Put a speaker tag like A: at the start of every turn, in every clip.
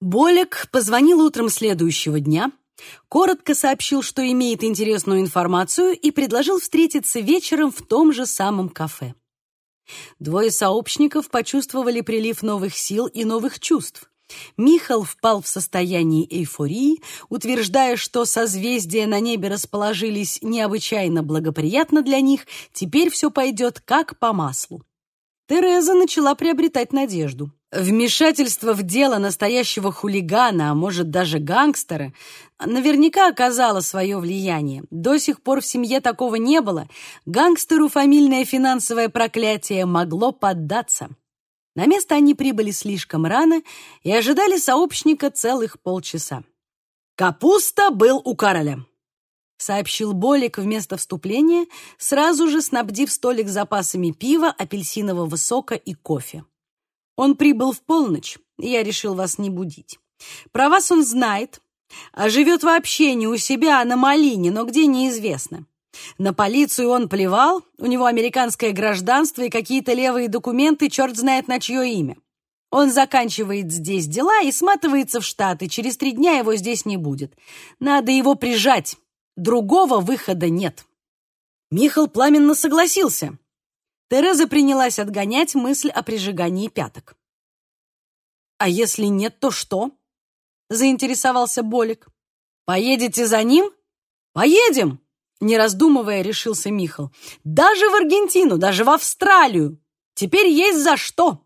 A: Болек позвонил утром следующего дня, коротко сообщил, что имеет интересную информацию и предложил встретиться вечером в том же самом кафе. Двое сообщников почувствовали прилив новых сил и новых чувств. Михал впал в состояние эйфории, утверждая, что созвездия на небе расположились необычайно благоприятно для них, теперь все пойдет как по маслу. Тереза начала приобретать надежду. Вмешательство в дело настоящего хулигана, а может даже гангстера, наверняка оказало свое влияние. До сих пор в семье такого не было. Гангстеру фамильное финансовое проклятие могло поддаться. На место они прибыли слишком рано и ожидали сообщника целых полчаса. «Капуста был у Кароля», — сообщил Болик вместо вступления, сразу же снабдив столик запасами пива, апельсинового сока и кофе. «Он прибыл в полночь, и я решил вас не будить. Про вас он знает, а живет вообще не у себя, а на Малине, но где неизвестно. На полицию он плевал, у него американское гражданство и какие-то левые документы, черт знает на чье имя. Он заканчивает здесь дела и сматывается в Штаты, через три дня его здесь не будет. Надо его прижать». Другого выхода нет. Михал пламенно согласился. Тереза принялась отгонять мысль о прижигании пяток. «А если нет, то что?» — заинтересовался Болик. «Поедете за ним?» «Поедем!» — не раздумывая, решился Михал. «Даже в Аргентину, даже в Австралию! Теперь есть за что!»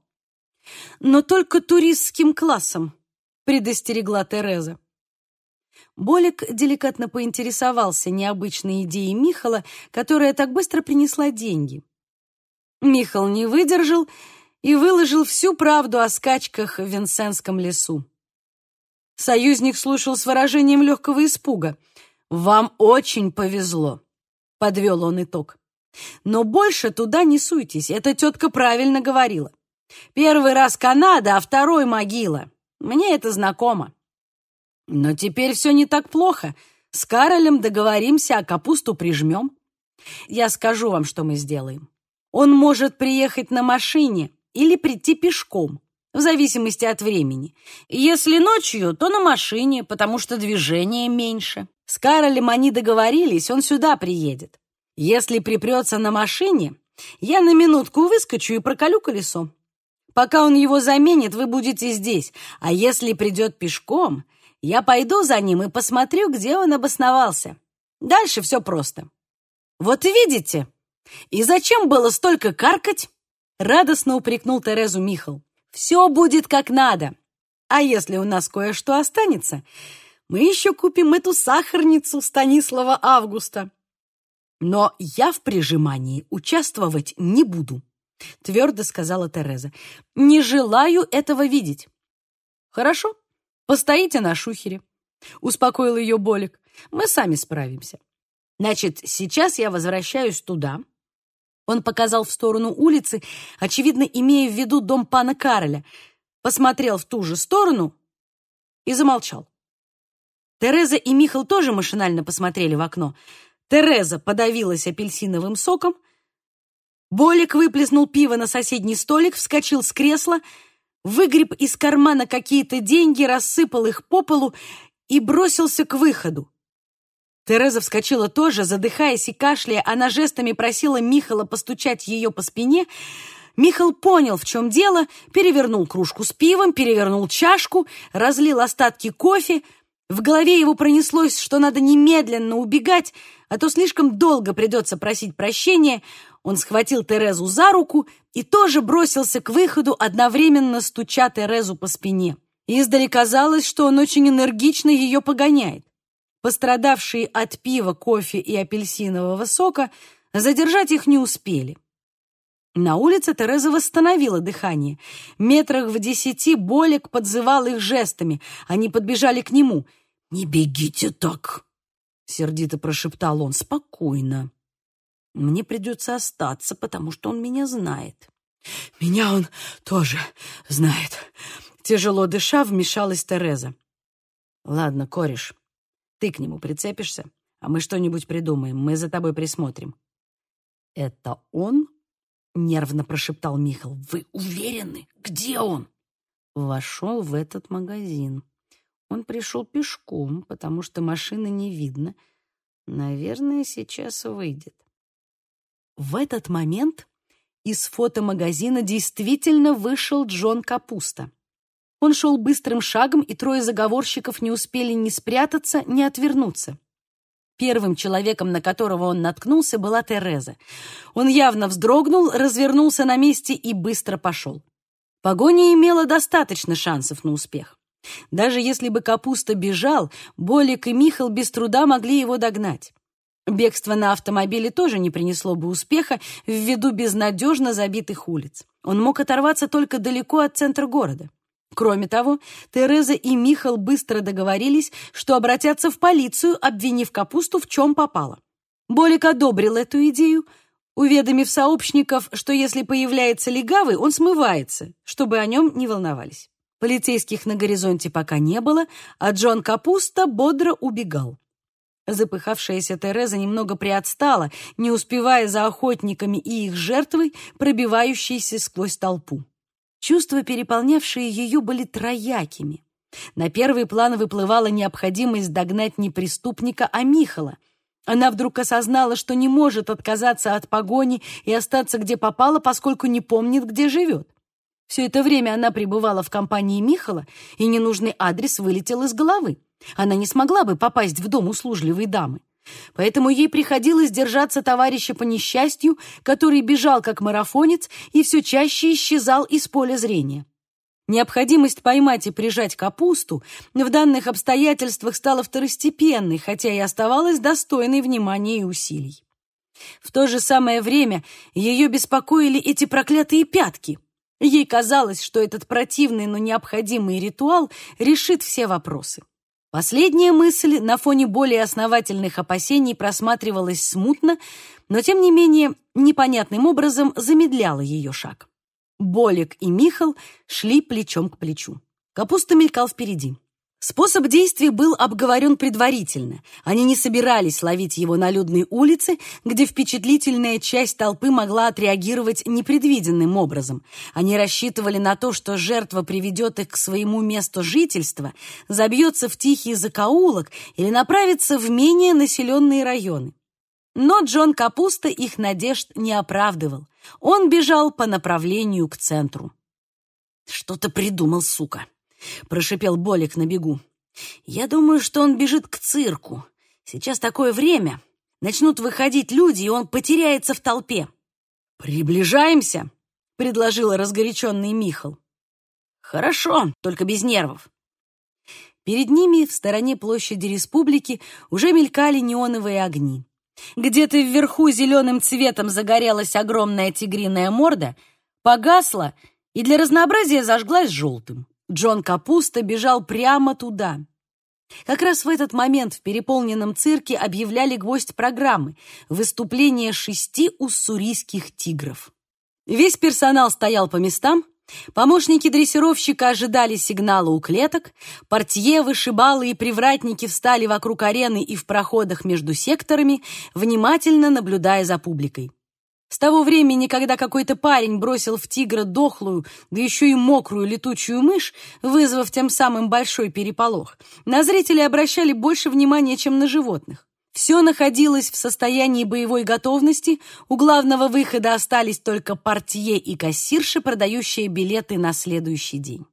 A: «Но только туристским классом», — предостерегла Тереза. Болик деликатно поинтересовался необычной идеей Михала, которая так быстро принесла деньги. Михал не выдержал и выложил всю правду о скачках в Винсенском лесу. Союзник слушал с выражением легкого испуга. «Вам очень повезло», — подвел он итог. «Но больше туда не суйтесь, эта тетка правильно говорила. Первый раз Канада, а второй могила. Мне это знакомо». Но теперь все не так плохо. С Каролем договоримся, а капусту прижмем. Я скажу вам, что мы сделаем. Он может приехать на машине или прийти пешком, в зависимости от времени. Если ночью, то на машине, потому что движение меньше. С Каролем они договорились, он сюда приедет. Если припрется на машине, я на минутку выскочу и проколю колесо. Пока он его заменит, вы будете здесь, а если придет пешком, я пойду за ним и посмотрю, где он обосновался. Дальше все просто. Вот видите? И зачем было столько каркать? Радостно упрекнул Терезу Михал. Все будет как надо. А если у нас кое-что останется, мы еще купим эту сахарницу Станислава Августа. Но я в прижимании участвовать не буду, твердо сказала Тереза. Не желаю этого видеть. Хорошо, Постоите на шухере, успокоил ее Болик. Мы сами справимся. Значит, сейчас я возвращаюсь туда. Он показал в сторону улицы, очевидно, имея в виду дом пана Кароля, посмотрел в ту же сторону и замолчал. Тереза и Михал тоже машинально посмотрели в окно. Тереза подавилась апельсиновым соком. Болик выплеснул пиво на соседний столик, вскочил с кресла — выгреб из кармана какие-то деньги, рассыпал их по полу и бросился к выходу. Тереза вскочила тоже, задыхаясь и кашляя, она жестами просила Михала постучать ее по спине. Михал понял, в чем дело, перевернул кружку с пивом, перевернул чашку, разлил остатки кофе. В голове его пронеслось, что надо немедленно убегать, а то слишком долго придется просить прощения — он схватил Терезу за руку и тоже бросился к выходу, одновременно стуча Терезу по спине. Издали казалось, что он очень энергично ее погоняет. Пострадавшие от пива, кофе и апельсинового сока задержать их не успели. На улице Тереза восстановила дыхание. Метрах в десяти Болик подзывал их жестами. Они подбежали к нему. «Не бегите так!» — сердито прошептал он. «Спокойно. Мне придется остаться, потому что он меня знает. Меня он тоже знает. Тяжело дыша, вмешалась Тереза. Ладно, кореш, ты к нему прицепишься, а мы что-нибудь придумаем, мы за тобой присмотрим. Это он? Нервно прошептал Михал. Вы уверены? Где он? вошел в этот магазин. Он пришел пешком, потому что машины не видно. Наверное, сейчас выйдет. В этот момент из фотомагазина действительно вышел Джон Капуста. Он шел быстрым шагом, и трое заговорщиков не успели ни спрятаться, ни отвернуться. Первым человеком, на которого он наткнулся, была Тереза. Он явно вздрогнул, развернулся на месте и быстро пошел. Погоня имела достаточно шансов на успех. Даже если бы Капуста бежал, Болик и Михал без труда могли его догнать. Бегство на автомобиле тоже не принесло бы успеха ввиду безнадежно забитых улиц. Он мог оторваться только далеко от центра города. Кроме того, Тереза и Михал быстро договорились, что обратятся в полицию, обвинив Капусту в чем попало. Болик одобрил эту идею, уведомив сообщников, что если появляется легавый, он смывается, чтобы о нем не волновались. Полицейских на горизонте пока не было, а Джон Капуста бодро убегал. Запыхавшаяся Тереза немного приотстала, не успевая за охотниками и их жертвой, пробивающейся сквозь толпу. Чувства, переполнявшие ее, были троякими. На первый план выплывала необходимость догнать не преступника, а Михала. Она вдруг осознала, что не может отказаться от погони и остаться где попало, поскольку не помнит, где живет. Все это время она пребывала в компании Михала, и ненужный адрес вылетел из головы. Она не смогла бы попасть в дом услужливой дамы. Поэтому ей приходилось держаться товарища по несчастью, который бежал как марафонец и все чаще исчезал из поля зрения. Необходимость поймать и прижать капусту в данных обстоятельствах стала второстепенной, хотя и оставалась достойной внимания и усилий. В то же самое время ее беспокоили эти проклятые пятки. Ей казалось, что этот противный, но необходимый ритуал решит все вопросы. Последняя мысль на фоне более основательных опасений просматривалась смутно, но, тем не менее, непонятным образом замедляла ее шаг. Болик и Михал шли плечом к плечу. Капуста мелькал впереди. Способ действия был обговорен предварительно. Они не собирались ловить его на людной улице, где впечатлительная часть толпы могла отреагировать непредвиденным образом. Они рассчитывали на то, что жертва приведет их к своему месту жительства, забьется в тихий закоулок или направится в менее населенные районы. Но Джон Капуста их надежд не оправдывал. Он бежал по направлению к центру. «Что-то придумал, сука!» — прошипел Болик на бегу. «Я думаю, что он бежит к цирку. Сейчас такое время. Начнут выходить люди, и он потеряется в толпе». «Приближаемся», — предложил разгоряченный Михал. «Хорошо, только без нервов». Перед ними, в стороне площади республики, уже мелькали неоновые огни. Где-то вверху зеленым цветом загорелась огромная тигриная морда, погасла и для разнообразия зажглась желтым. Джон Капуста бежал прямо туда. Как раз в этот момент в переполненном цирке объявляли гвоздь программы — выступление шести уссурийских тигров. Весь персонал стоял по местам, помощники дрессировщика ожидали сигнала у клеток, портье, вышибалы и привратники встали вокруг арены и в проходах между секторами, внимательно наблюдая за публикой. С того времени, когда какой-то парень бросил в тигра дохлую, да еще и мокрую летучую мышь, вызвав тем самым большой переполох, на зрителей обращали больше внимания, чем на животных. Все находилось в состоянии боевой готовности, у главного выхода остались только портье и кассирши, продающие билеты на следующий день.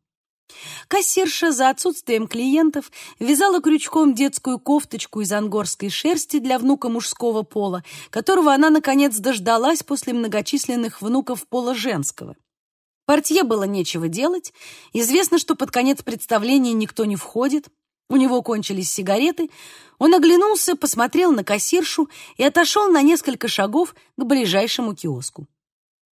A: Кассирша за отсутствием клиентов вязала крючком детскую кофточку из ангорской шерсти для внука мужского пола, которого она, наконец, дождалась после многочисленных внуков пола женского. Портье было нечего делать. Известно, что под конец представления никто не входит. У него кончились сигареты. Он оглянулся, посмотрел на кассиршу и отошел на несколько шагов к ближайшему киоску.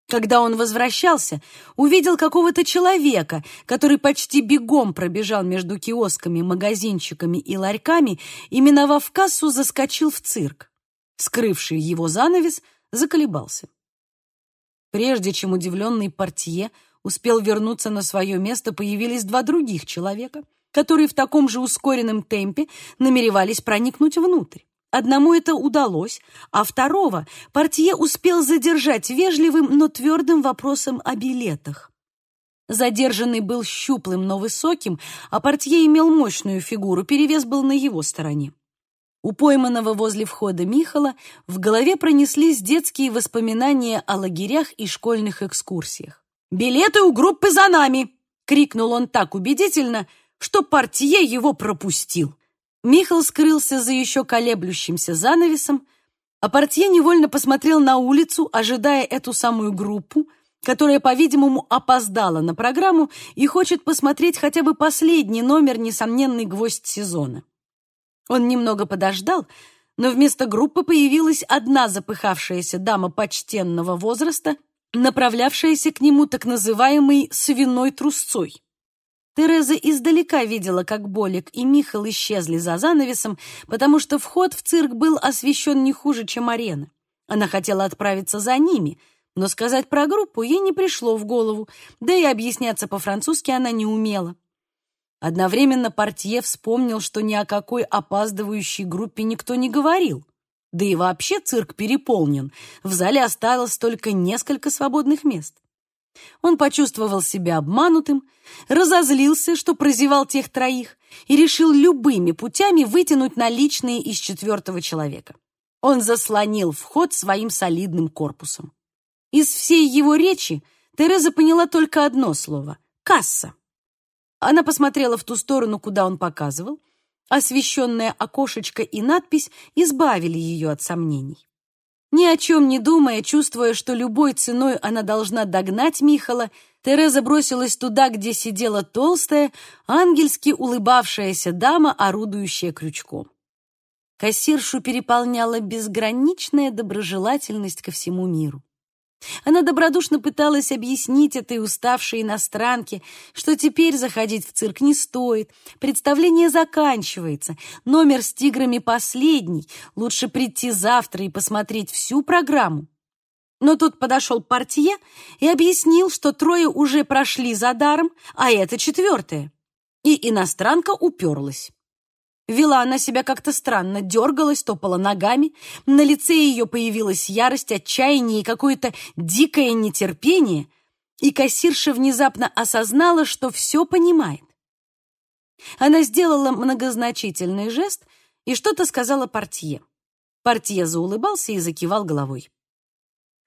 A: Когда он возвращался, увидел какого-то человека, который почти бегом пробежал между киосками, магазинчиками и ларьками и, миновав кассу, заскочил в цирк. Скрывший его занавес заколебался. Прежде чем удивленный портье успел вернуться на свое место, появились два других человека, которые в таком же ускоренном темпе намеревались проникнуть внутрь. Одному это удалось, а второго портье успел задержать вежливым, но твердым вопросом о билетах. Задержанный был щуплым, но высоким, а портье имел мощную фигуру, перевес был на его стороне. У пойманного возле входа Михала в голове пронеслись детские воспоминания о лагерях и школьных экскурсиях. «Билеты у группы за нами!» — крикнул он так убедительно, что портье его пропустил. Михал скрылся за еще колеблющимся занавесом, а портье невольно посмотрел на улицу, ожидая эту самую группу, которая, по-видимому, опоздала на программу и хочет посмотреть хотя бы последний номер «Несомненный гвоздь сезона». Он немного подождал, но вместо группы появилась одна запыхавшаяся дама почтенного возраста, направлявшаяся к нему так называемой «свиной трусцой». Тереза издалека видела, как Болик и Михал исчезли за занавесом, потому что вход в цирк был освещен не хуже, чем арена. Она хотела отправиться за ними, но сказать про группу ей не пришло в голову, да и объясняться по-французски она не умела. Одновременно портье вспомнил, что ни о какой опаздывающей группе никто не говорил. Да и вообще цирк переполнен, в зале осталось только несколько свободных мест. Он почувствовал себя обманутым, разозлился, что прозевал тех троих, и решил любыми путями вытянуть наличные из четвертого человека. Он заслонил вход своим солидным корпусом. Из всей его речи Тереза поняла только одно слово — «касса». Она посмотрела в ту сторону, куда он показывал. Освещенное окошечко и надпись избавили ее от сомнений. Ни о чем не думая, чувствуя, что любой ценой она должна догнать Михала, Тереза бросилась туда, где сидела толстая, ангельски улыбавшаяся дама, орудующая крючком. Кассиршу переполняла безграничная доброжелательность ко всему миру. Она добродушно пыталась объяснить этой уставшей иностранке, что теперь заходить в цирк не стоит, представление заканчивается, номер с тиграми последний, лучше прийти завтра и посмотреть всю программу. Но тут подошел портье и объяснил, что трое уже прошли за даром, а это четвертое. И иностранка уперлась. Вела она себя как-то странно, дергалась, топала ногами. На лице ее появилась ярость, отчаяние и какое-то дикое нетерпение. И кассирша внезапно осознала, что все понимает. Она сделала многозначительный жест и что-то сказала портье. Портье заулыбался и закивал головой.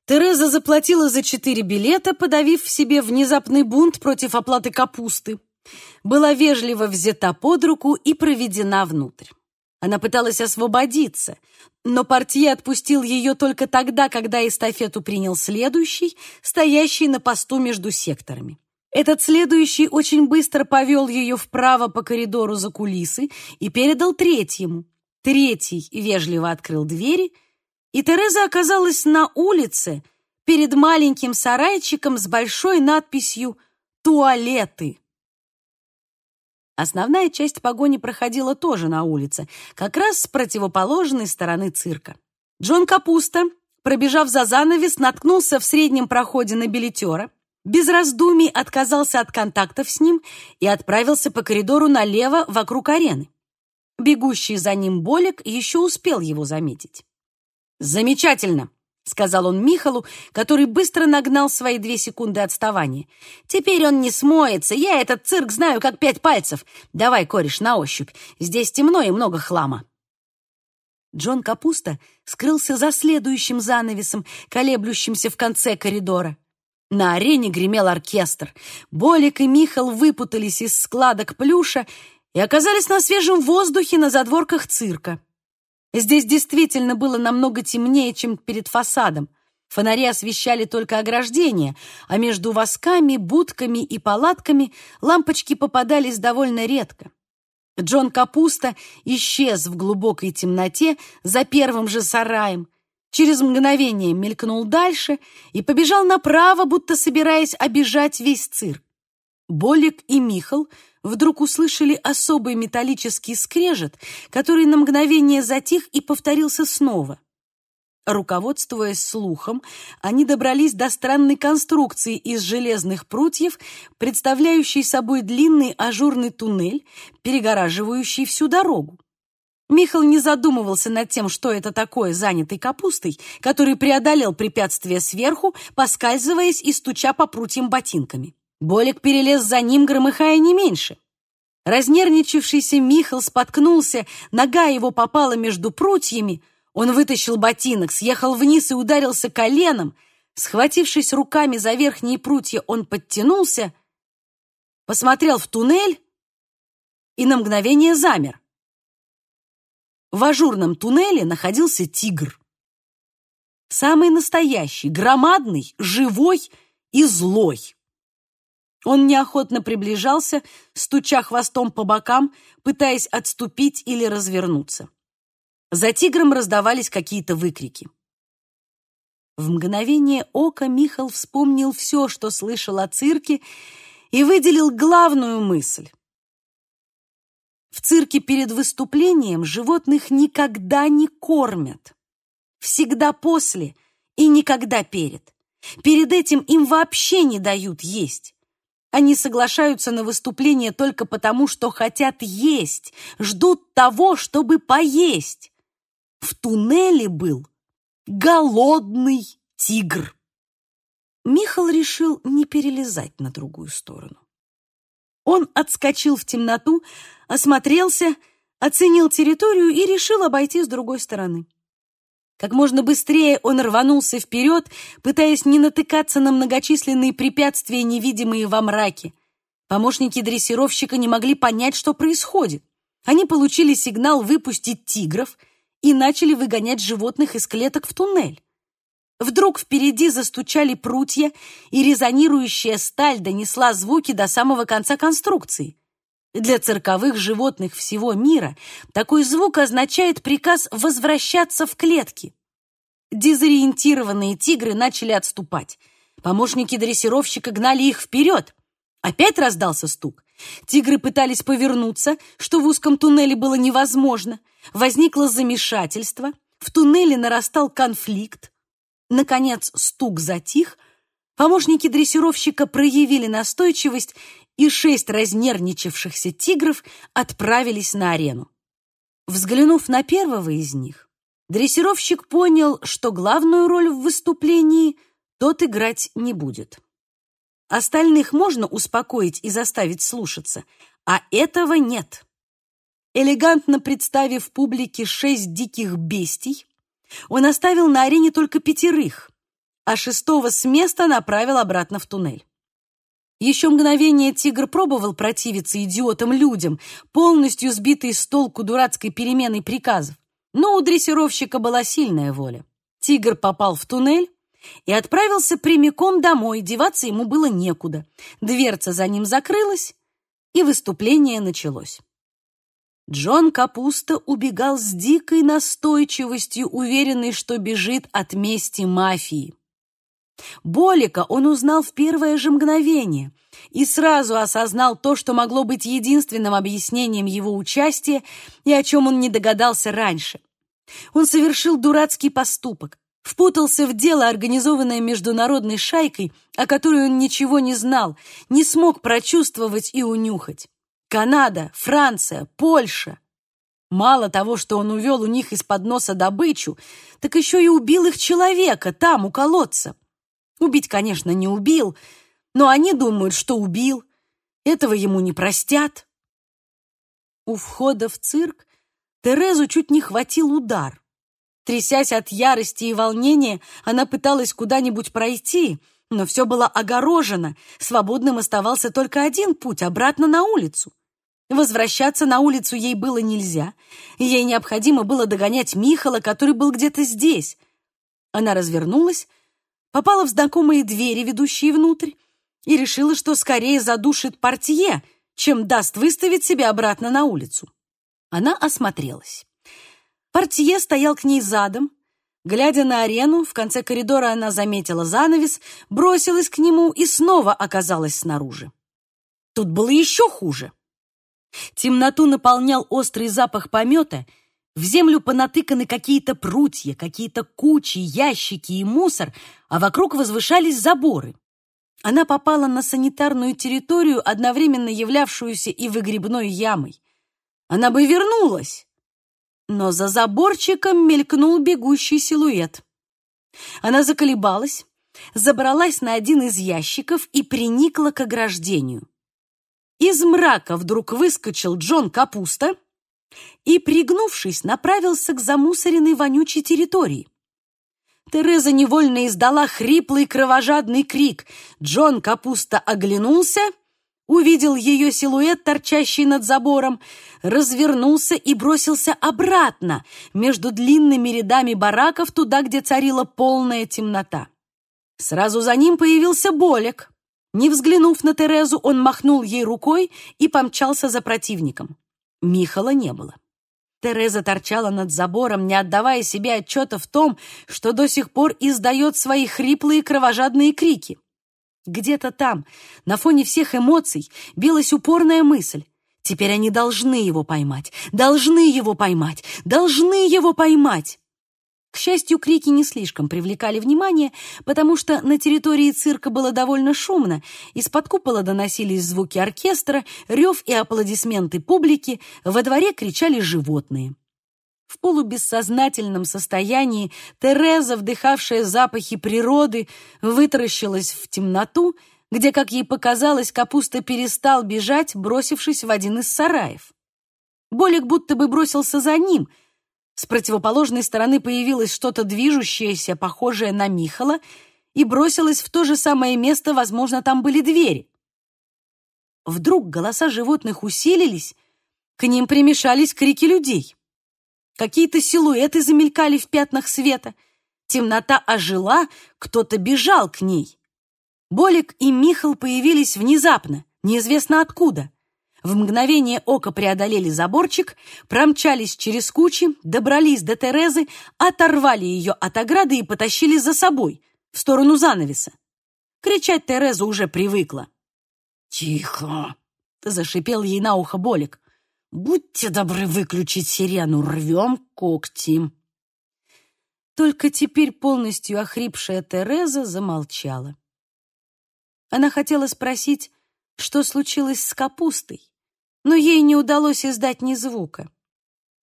A: Тереза заплатила за четыре билета, подавив в себе внезапный бунт против оплаты капусты была вежливо взята под руку и проведена внутрь. Она пыталась освободиться, но портье отпустил ее только тогда, когда эстафету принял следующий, стоящий на посту между секторами. Этот следующий очень быстро повел ее вправо по коридору за кулисы и передал третьему. Третий вежливо открыл двери, и Тереза оказалась на улице перед маленьким сарайчиком с большой надписью «Туалеты». Основная часть погони проходила тоже на улице, как раз с противоположной стороны цирка. Джон Капуста, пробежав за занавес, наткнулся в среднем проходе на билетера, без раздумий отказался от контактов с ним и отправился по коридору налево вокруг арены. Бегущий за ним Болик еще успел его заметить. «Замечательно!» — сказал он Михалу, который быстро нагнал свои две секунды отставания. «Теперь он не смоется. Я этот цирк знаю как пять пальцев. Давай, кореш, на ощупь. Здесь темно и много хлама». Джон Капуста скрылся за следующим занавесом, колеблющимся в конце коридора. На арене гремел оркестр. Болик и Михал выпутались из складок плюша и оказались на свежем воздухе на задворках цирка. Здесь действительно было намного темнее, чем перед фасадом. Фонари освещали только ограждение, а между восками, будками и палатками лампочки попадались довольно редко. Джон Капуста исчез в глубокой темноте за первым же сараем, через мгновение мелькнул дальше и побежал направо, будто собираясь обижать весь цирк. Болик и Михал вдруг услышали особый металлический скрежет, который на мгновение затих и повторился снова. Руководствуясь слухом, они добрались до странной конструкции из железных прутьев, представляющей собой длинный ажурный туннель, перегораживающий всю дорогу. Михал не задумывался над тем, что это такое занятый капустой, который преодолел препятствие сверху, поскальзываясь и стуча по прутьям ботинками. Болик перелез за ним, громыхая не меньше. Разнервничавшийся Михал споткнулся, нога его попала между прутьями, он вытащил ботинок, съехал вниз и ударился коленом. Схватившись руками за верхние прутья, он подтянулся, посмотрел в туннель и на мгновение замер. В ажурном туннеле находился тигр. Самый настоящий, громадный, живой и злой. Он неохотно приближался, стуча хвостом по бокам, пытаясь отступить или развернуться. За тигром раздавались какие-то выкрики. В мгновение ока Михал вспомнил все, что слышал о цирке, и выделил главную мысль. В цирке перед выступлением животных никогда не кормят. Всегда после и никогда перед. Перед этим им вообще не дают есть. Они соглашаются на выступление только потому, что хотят есть, ждут того, чтобы поесть. В туннеле был голодный тигр. Михал решил не перелезать на другую сторону. Он отскочил в темноту, осмотрелся, оценил территорию и решил обойти с другой стороны. Как можно быстрее он рванулся вперед, пытаясь не натыкаться на многочисленные препятствия, невидимые во мраке. Помощники дрессировщика не могли понять, что происходит. Они получили сигнал выпустить тигров и начали выгонять животных из клеток в туннель. Вдруг впереди застучали прутья, и резонирующая сталь донесла звуки до самого конца конструкции. Для цирковых животных всего мира такой звук означает приказ возвращаться в клетки. Дезориентированные тигры начали отступать. Помощники дрессировщика гнали их вперед. Опять раздался стук. Тигры пытались повернуться, что в узком туннеле было невозможно. Возникло замешательство. В туннеле нарастал конфликт. Наконец стук затих. Помощники дрессировщика проявили настойчивость и шесть разнервничавшихся тигров отправились на арену. Взглянув на первого из них, дрессировщик понял, что главную роль в выступлении тот играть не будет. Остальных можно успокоить и заставить слушаться, а этого нет. Элегантно представив публике шесть диких бестий, он оставил на арене только пятерых, а шестого с места направил обратно в туннель. Еще мгновение тигр пробовал противиться идиотам-людям, полностью сбитый с толку дурацкой переменой приказов. Но у дрессировщика была сильная воля. Тигр попал в туннель и отправился прямиком домой, деваться ему было некуда. Дверца за ним закрылась, и выступление началось. Джон Капуста убегал с дикой настойчивостью, уверенный, что бежит от мести мафии. Болика он узнал в первое же мгновение и сразу осознал то, что могло быть единственным объяснением его участия и о чем он не догадался раньше. Он совершил дурацкий поступок, впутался в дело, организованное международной шайкой, о которой он ничего не знал, не смог прочувствовать и унюхать. Канада, Франция, Польша. Мало того, что он увел у них из-под носа добычу, так еще и убил их человека там, у колодца. Убить, конечно, не убил, но они думают, что убил. Этого ему не простят. У входа в цирк Терезу чуть не хватил удар. Трясясь от ярости и волнения, она пыталась куда-нибудь пройти, но все было огорожено. Свободным оставался только один путь — обратно на улицу. Возвращаться на улицу ей было нельзя. Ей необходимо было догонять Михала, который был где-то здесь. Она развернулась попала в знакомые двери, ведущие внутрь, и решила, что скорее задушит портье, чем даст выставить себя обратно на улицу. Она осмотрелась. Портье стоял к ней задом. Глядя на арену, в конце коридора она заметила занавес, бросилась к нему и снова оказалась снаружи. Тут было еще хуже. Темноту наполнял острый запах помета — в землю понатыканы какие-то прутья, какие-то кучи, ящики и мусор, а вокруг возвышались заборы. Она попала на санитарную территорию, одновременно являвшуюся и выгребной ямой. Она бы вернулась, но за заборчиком мелькнул бегущий силуэт. Она заколебалась, забралась на один из ящиков и приникла к ограждению. Из мрака вдруг выскочил Джон Капуста и, пригнувшись, направился к замусоренной вонючей территории. Тереза невольно издала хриплый кровожадный крик. Джон Капуста оглянулся, увидел ее силуэт, торчащий над забором, развернулся и бросился обратно между длинными рядами бараков туда, где царила полная темнота. Сразу за ним появился Болек. Не взглянув на Терезу, он махнул ей рукой и помчался за противником. Михала не было. Тереза торчала над забором, не отдавая себе отчета в том, что до сих пор издает свои хриплые кровожадные крики. Где-то там, на фоне всех эмоций, билась упорная мысль. Теперь они должны его поймать, должны его поймать, должны его поймать. К счастью, крики не слишком привлекали внимание, потому что на территории цирка было довольно шумно, из-под купола доносились звуки оркестра, рев и аплодисменты публики, во дворе кричали животные. В полубессознательном состоянии Тереза, вдыхавшая запахи природы, вытаращилась в темноту, где, как ей показалось, капуста перестал бежать, бросившись в один из сараев. Болик будто бы бросился за ним — с противоположной стороны появилось что-то движущееся, похожее на Михала, и бросилось в то же самое место, возможно, там были двери. Вдруг голоса животных усилились, к ним примешались крики людей. Какие-то силуэты замелькали в пятнах света. Темнота ожила, кто-то бежал к ней. Болик и Михал появились внезапно, неизвестно откуда. В мгновение ока преодолели заборчик, промчались через кучи, добрались до Терезы, оторвали ее от ограды и потащили за собой, в сторону занавеса. Кричать Тереза уже привыкла.
B: «Тихо!»
A: — зашипел ей на ухо Болик.
B: «Будьте добры выключить сирену, рвем когти!»
A: Только теперь полностью охрипшая Тереза замолчала. Она хотела спросить, что случилось с капустой, но ей не удалось издать ни звука.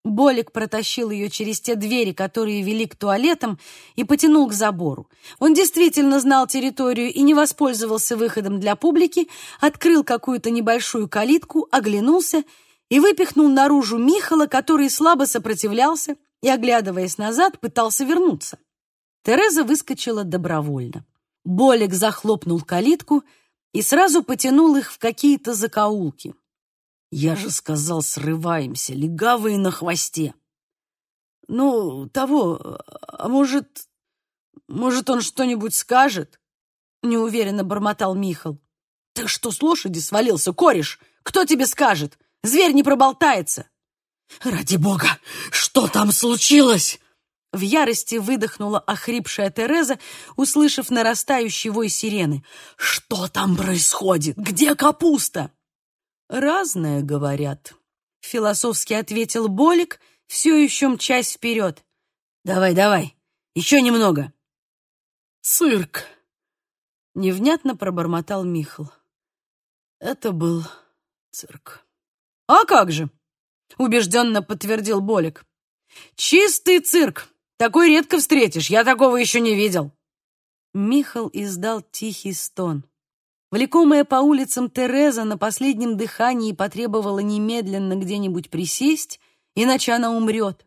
A: Болик протащил ее через те двери, которые вели к туалетам, и потянул к забору. Он действительно знал территорию и не воспользовался выходом для публики, открыл какую-то небольшую калитку, оглянулся и выпихнул наружу Михала, который слабо сопротивлялся и, оглядываясь назад, пытался вернуться. Тереза выскочила добровольно. Болик захлопнул калитку и сразу потянул их в какие-то закоулки.
B: Я же сказал, срываемся, легавые на хвосте. Ну, того, а может, может, он что-нибудь скажет? Неуверенно бормотал Михал. Ты что с лошади свалился, кореш? Кто тебе скажет? Зверь не проболтается. Ради бога, что там случилось? В ярости выдохнула охрипшая Тереза, услышав нарастающий вой сирены. «Что там происходит? Где капуста?»
A: «Разное, говорят», — философски ответил Болик, все еще мчась вперед.
B: «Давай, давай, еще немного».
A: «Цирк», — невнятно пробормотал Михал. Это был цирк. «А как же?» — убежденно подтвердил Болик. «Чистый цирк! Такой редко встретишь, я такого еще не видел». Михал издал тихий стон. Влекомая по улицам Тереза на последнем дыхании потребовала немедленно где-нибудь присесть, иначе она умрет.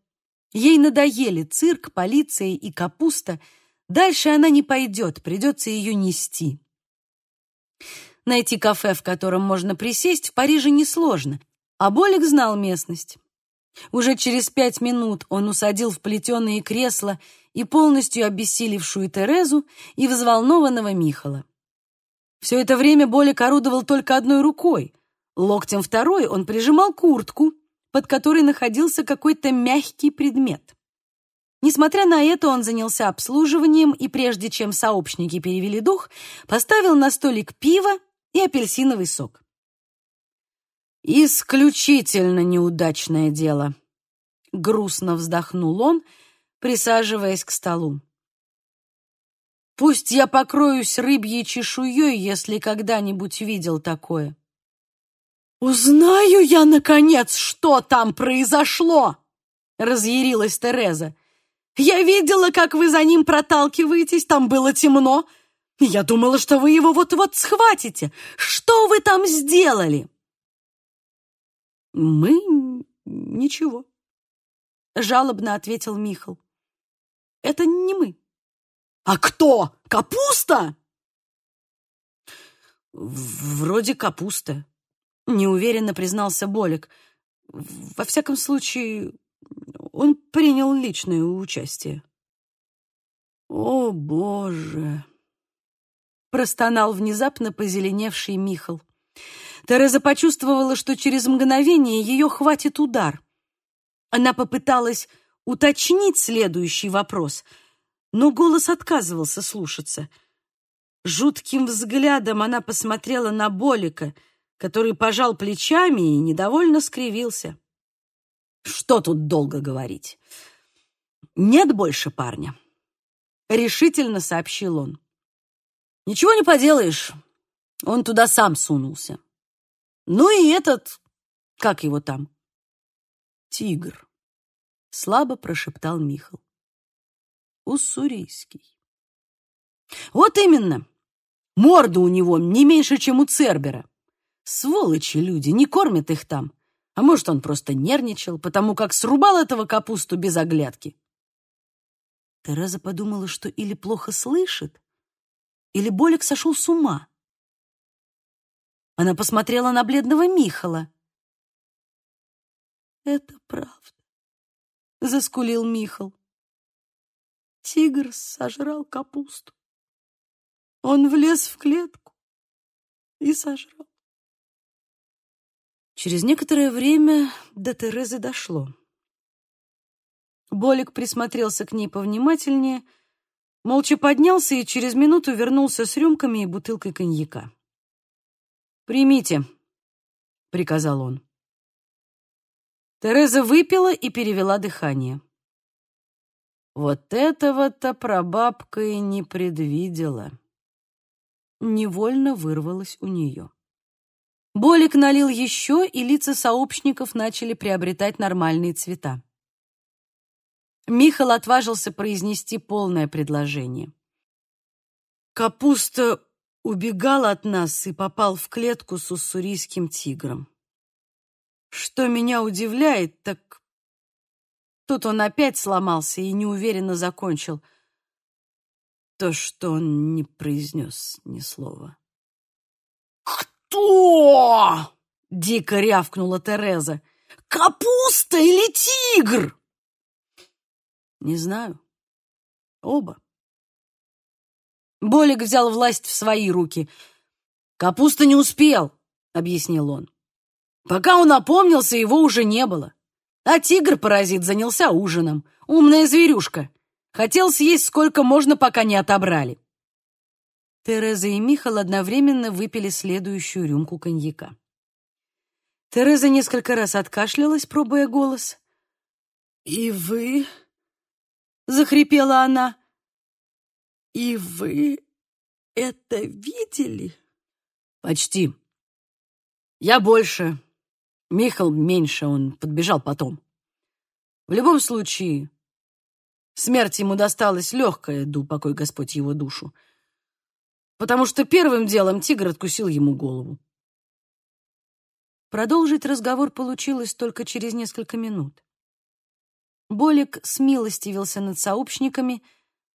A: Ей надоели цирк, полиция и капуста. Дальше она не пойдет, придется ее нести. Найти кафе, в котором можно присесть, в Париже несложно, а Болик знал местность. Уже через пять минут он усадил в плетеные кресла и полностью обессилевшую Терезу и взволнованного Михала. Все это время Болик орудовал только одной рукой. Локтем второй он прижимал куртку, под которой находился какой-то мягкий предмет. Несмотря на это, он занялся обслуживанием и, прежде чем сообщники перевели дух, поставил на столик пиво и апельсиновый сок. «Исключительно неудачное дело», — грустно вздохнул он, присаживаясь к столу. Пусть я покроюсь рыбьей чешуей, если когда-нибудь видел такое. «Узнаю я, наконец, что там произошло!» — разъярилась Тереза. «Я видела, как вы за ним проталкиваетесь, там было темно. Я думала, что вы его вот-вот схватите. Что вы там сделали?»
B: «Мы ничего», — жалобно ответил Михал. «Это не мы».
A: «А кто? Капуста?»
B: «Вроде капуста», — неуверенно признался Болик. «Во всяком случае, он принял личное участие». «О, Боже!» — простонал внезапно позеленевший Михал. Тереза почувствовала, что через мгновение ее хватит удар. Она попыталась уточнить следующий вопрос, но голос отказывался слушаться — Жутким взглядом она посмотрела на Болика, который пожал плечами и недовольно скривился. Что тут долго говорить? Нет больше парня. Решительно сообщил он. Ничего не поделаешь, он туда сам сунулся. Ну и этот, как его там? Тигр. Слабо прошептал Михал. Уссурийский. Вот именно. Морда у него не меньше, чем у Цербера. Сволочи люди, не кормят их там. А может, он просто нервничал, потому как срубал этого капусту без оглядки. Тереза подумала, что или плохо слышит, или Болик сошел с ума. Она посмотрела на бледного Михала. «Это правда», — заскулил Михал. Тигр сожрал капусту. Он влез в клетку и сожрал. Через некоторое время до Терезы дошло. Болик присмотрелся к ней повнимательнее, молча поднялся и через минуту вернулся с рюмками и бутылкой коньяка. «Примите», — приказал он. Тереза выпила и перевела дыхание. Вот этого-то прабабка и не предвидела невольно вырвалось у нее. Болик налил еще, и лица сообщников начали приобретать нормальные цвета. Михал отважился произнести полное предложение. Капуста убегал от нас и попал в клетку с уссурийским тигром. Что меня удивляет, так тут он опять сломался и неуверенно закончил — то, что он не произнес ни слова.
A: «Кто?» — дико рявкнула Тереза. «Капуста или тигр?»
B: «Не знаю. Оба». Болик взял власть в свои руки. «Капуста не успел», — объяснил он. «Пока он опомнился, его уже не было. А тигр-паразит занялся ужином. Умная зверюшка. Хотел съесть сколько можно, пока не отобрали. Тереза и Михал одновременно выпили следующую рюмку коньяка. Тереза несколько раз откашлялась, пробуя голос. «И вы?» — захрипела она. «И вы это видели?» «Почти. Я больше. Михал меньше, он подбежал потом. В любом случае, Смерть ему досталась легкая, да упокой Господь его душу. Потому что первым делом тигр откусил ему голову. Продолжить разговор получилось только через несколько минут. Болик смилостивился над сообщниками,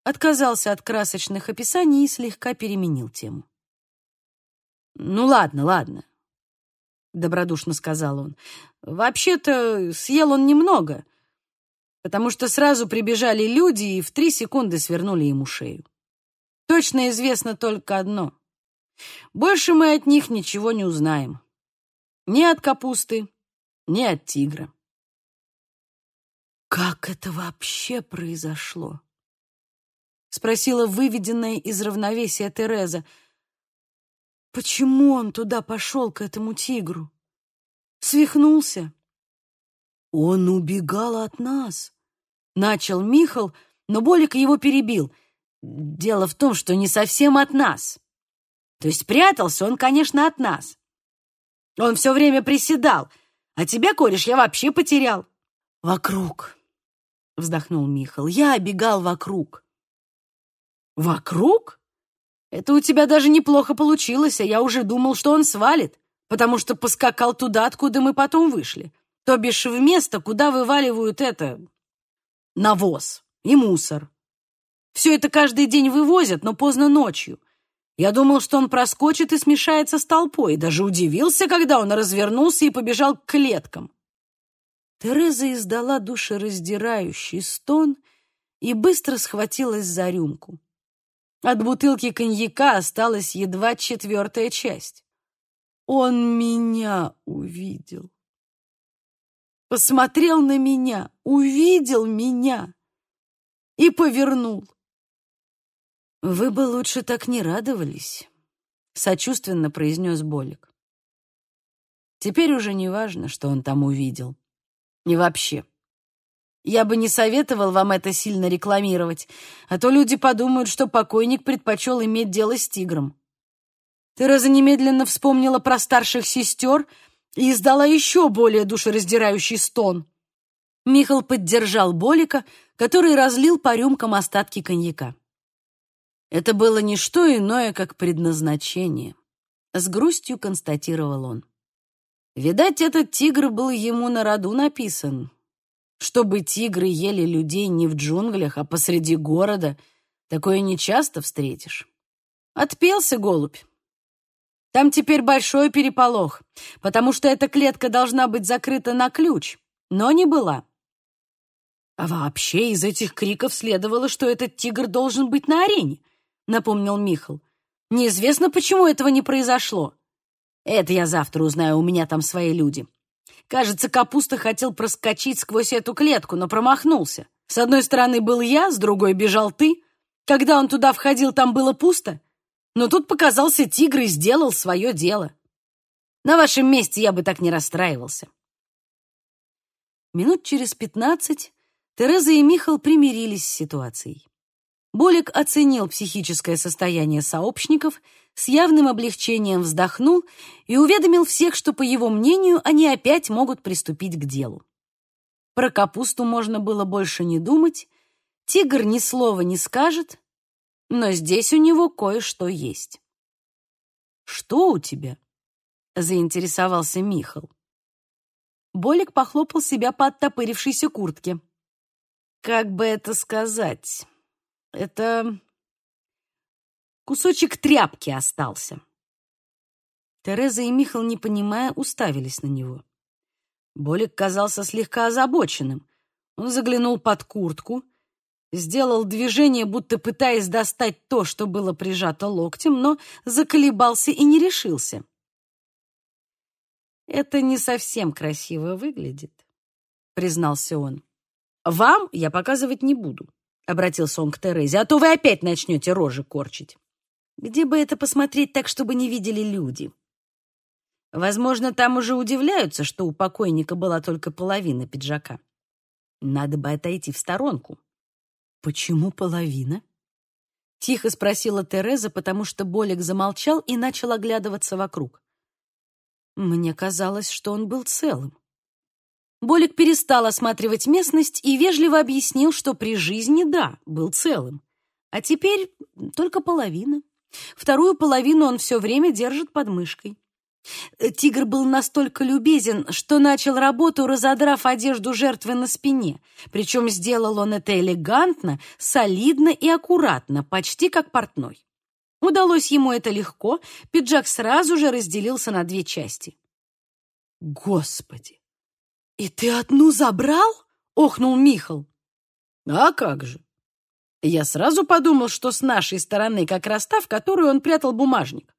B: отказался от красочных описаний и слегка переменил тему. «Ну ладно, ладно», — добродушно сказал он. «Вообще-то съел он немного» потому что сразу прибежали люди и в три секунды свернули ему шею. Точно известно только одно. Больше мы от них ничего не узнаем. Ни от капусты, ни от тигра. «Как это вообще произошло?» — спросила выведенная из равновесия Тереза. «Почему он туда пошел, к этому тигру? Свихнулся?» «Он убегал от нас», Начал Михал, но Болик его перебил. Дело в том, что не совсем от нас. То есть прятался он, конечно, от нас. Он все время приседал, а тебя, кореш, я вообще потерял. Вокруг, вздохнул Михал, я обегал вокруг. Вокруг?
A: Это у тебя даже неплохо получилось, а я уже думал, что он свалит, потому что поскакал туда, откуда мы потом вышли. То бишь в место, куда вываливают это... навоз и мусор. Все это каждый день вывозят, но поздно ночью. Я думал, что он проскочит и смешается с толпой, и даже удивился, когда он развернулся и побежал к клеткам. Тереза издала душераздирающий стон и быстро схватилась за рюмку. От бутылки коньяка осталась едва четвертая часть. Он меня увидел. Посмотрел на меня, увидел меня и повернул. «Вы бы лучше так не радовались», — сочувственно произнес Болик. «Теперь уже не важно, что он там увидел. И вообще, я бы не советовал вам это сильно рекламировать, а то люди подумают, что покойник предпочел иметь дело с тигром. Тереза немедленно вспомнила про старших сестер и издала еще более душераздирающий стон. Михал поддержал Болика, который разлил по рюмкам остатки коньяка. Это было не что иное, как предназначение. С грустью констатировал он. Видать, этот тигр был ему на роду написан. Чтобы тигры ели людей не в джунглях, а посреди города, такое нечасто встретишь. Отпелся голубь. Там теперь большой переполох, потому что эта клетка должна быть закрыта на ключ, но не была. А вообще из этих криков следовало, что этот тигр должен быть на арене, напомнил Михал. Неизвестно, почему этого не произошло. Это я завтра узнаю, у меня там свои люди. Кажется, Капуста хотел проскочить сквозь эту клетку, но промахнулся. С одной стороны был я, с другой бежал ты. Когда он туда входил, там было пусто. Но тут показался тигр и сделал свое дело. На вашем месте я бы так не расстраивался. Минут через пятнадцать Тереза и Михал примирились с ситуацией. Болик оценил психическое состояние сообщников, с явным облегчением вздохнул и уведомил всех, что, по его мнению, они опять могут приступить к делу. Про капусту можно было больше не думать, тигр ни слова не скажет, но здесь у него кое-что есть. «Что у тебя?» — заинтересовался Михал. Болик похлопал себя по оттопырившейся куртке. «Как бы это сказать? Это кусочек тряпки остался». Тереза и Михал, не понимая, уставились на него. Болик казался слегка озабоченным. Он заглянул под куртку — сделал движение, будто пытаясь достать то, что было прижато локтем, но заколебался и не решился. «Это не совсем красиво выглядит», — признался он. «Вам я показывать не буду», — обратился он к Терезе, «а то вы опять начнете рожи корчить. Где бы это посмотреть так, чтобы не видели люди?» Возможно, там уже удивляются, что у покойника была только половина пиджака. Надо бы отойти в сторонку. «Почему половина?» — тихо спросила Тереза, потому что Болик замолчал и начал оглядываться вокруг. Мне казалось, что он был целым. Болик перестал осматривать местность и вежливо объяснил, что при жизни, да, был целым. А теперь только половина. Вторую половину он все время держит под мышкой. Тигр был настолько любезен, что начал работу, разодрав одежду жертвы на спине. Причем сделал он это элегантно, солидно и аккуратно, почти как портной. Удалось ему это легко, пиджак сразу же разделился на две части. «Господи! И ты одну забрал?» — охнул Михал. «А как же! Я сразу подумал, что с нашей стороны как раз та, в которую он прятал бумажник.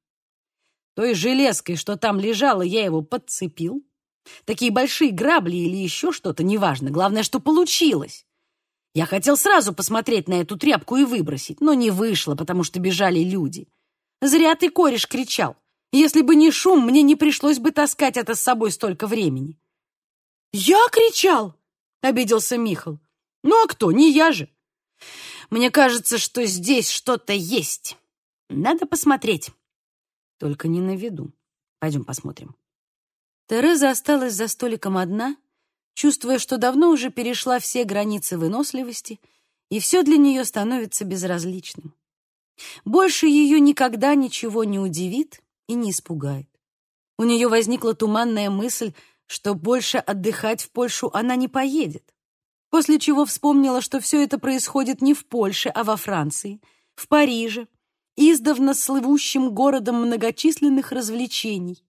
A: Той железкой, что там лежала, я его подцепил. Такие большие грабли или еще что-то, неважно. Главное, что получилось. Я хотел сразу посмотреть на эту тряпку и выбросить, но не вышло, потому что бежали люди. Зря ты, кореш, кричал. Если бы не шум, мне не пришлось бы таскать это с собой столько времени. «Я кричал?» — обиделся Михал. «Ну а кто? Не я же. Мне кажется, что здесь что-то есть. Надо посмотреть». Только не на виду. Пойдем посмотрим. Тереза осталась за столиком одна, чувствуя, что давно уже перешла все границы выносливости, и все для нее становится безразличным. Больше ее никогда ничего не удивит и не испугает. У нее возникла туманная мысль, что больше отдыхать в Польшу она не поедет. После чего вспомнила, что все это происходит не в Польше, а во Франции, в Париже, издавна слывущим городом многочисленных развлечений.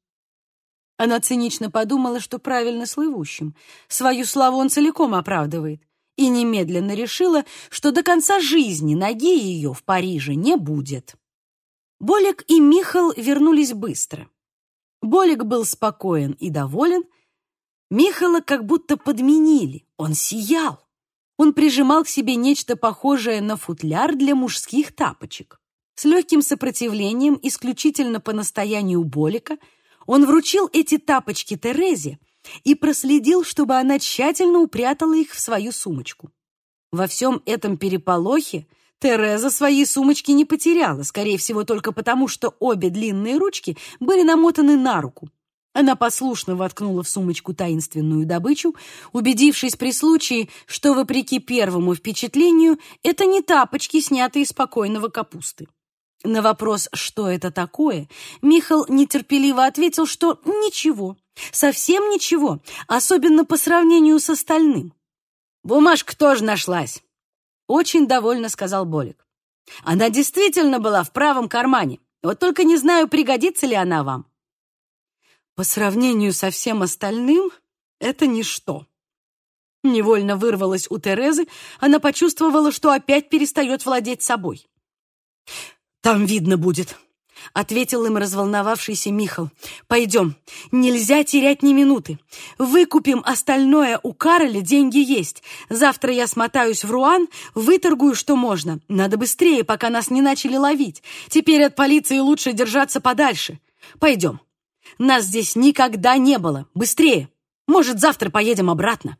A: Она цинично подумала, что правильно слывущим. Свою славу он целиком оправдывает. И немедленно решила, что до конца жизни ноги ее в Париже не будет. Болик и Михал вернулись быстро. Болик был спокоен и доволен. Михала как будто подменили. Он сиял. Он прижимал к себе нечто похожее на футляр для мужских тапочек. С легким сопротивлением, исключительно по настоянию Болика, он вручил эти тапочки Терезе и проследил, чтобы она тщательно упрятала их в свою сумочку. Во всем этом переполохе Тереза свои сумочки не потеряла, скорее всего, только потому, что обе длинные ручки были намотаны на руку. Она послушно воткнула в сумочку таинственную добычу, убедившись при случае, что, вопреки первому впечатлению, это не тапочки, снятые с покойного капусты. На вопрос, что это такое, Михал нетерпеливо ответил, что ничего, совсем ничего, особенно по сравнению с остальным. «Бумажка тоже нашлась», — очень довольно сказал Болик. «Она действительно была в правом кармане, вот только не знаю, пригодится ли она вам». «По сравнению со всем остальным, это ничто», Невольно вырвалась у Терезы, она почувствовала, что опять перестает владеть собой. «Там видно будет», — ответил им разволновавшийся Михал. «Пойдем, нельзя терять ни минуты. Выкупим остальное у Кароля, деньги есть. Завтра я смотаюсь в Руан, выторгую, что можно. Надо быстрее, пока нас не начали ловить. Теперь от полиции лучше держаться подальше. Пойдем. Нас здесь никогда не было. Быстрее. Может, завтра поедем обратно».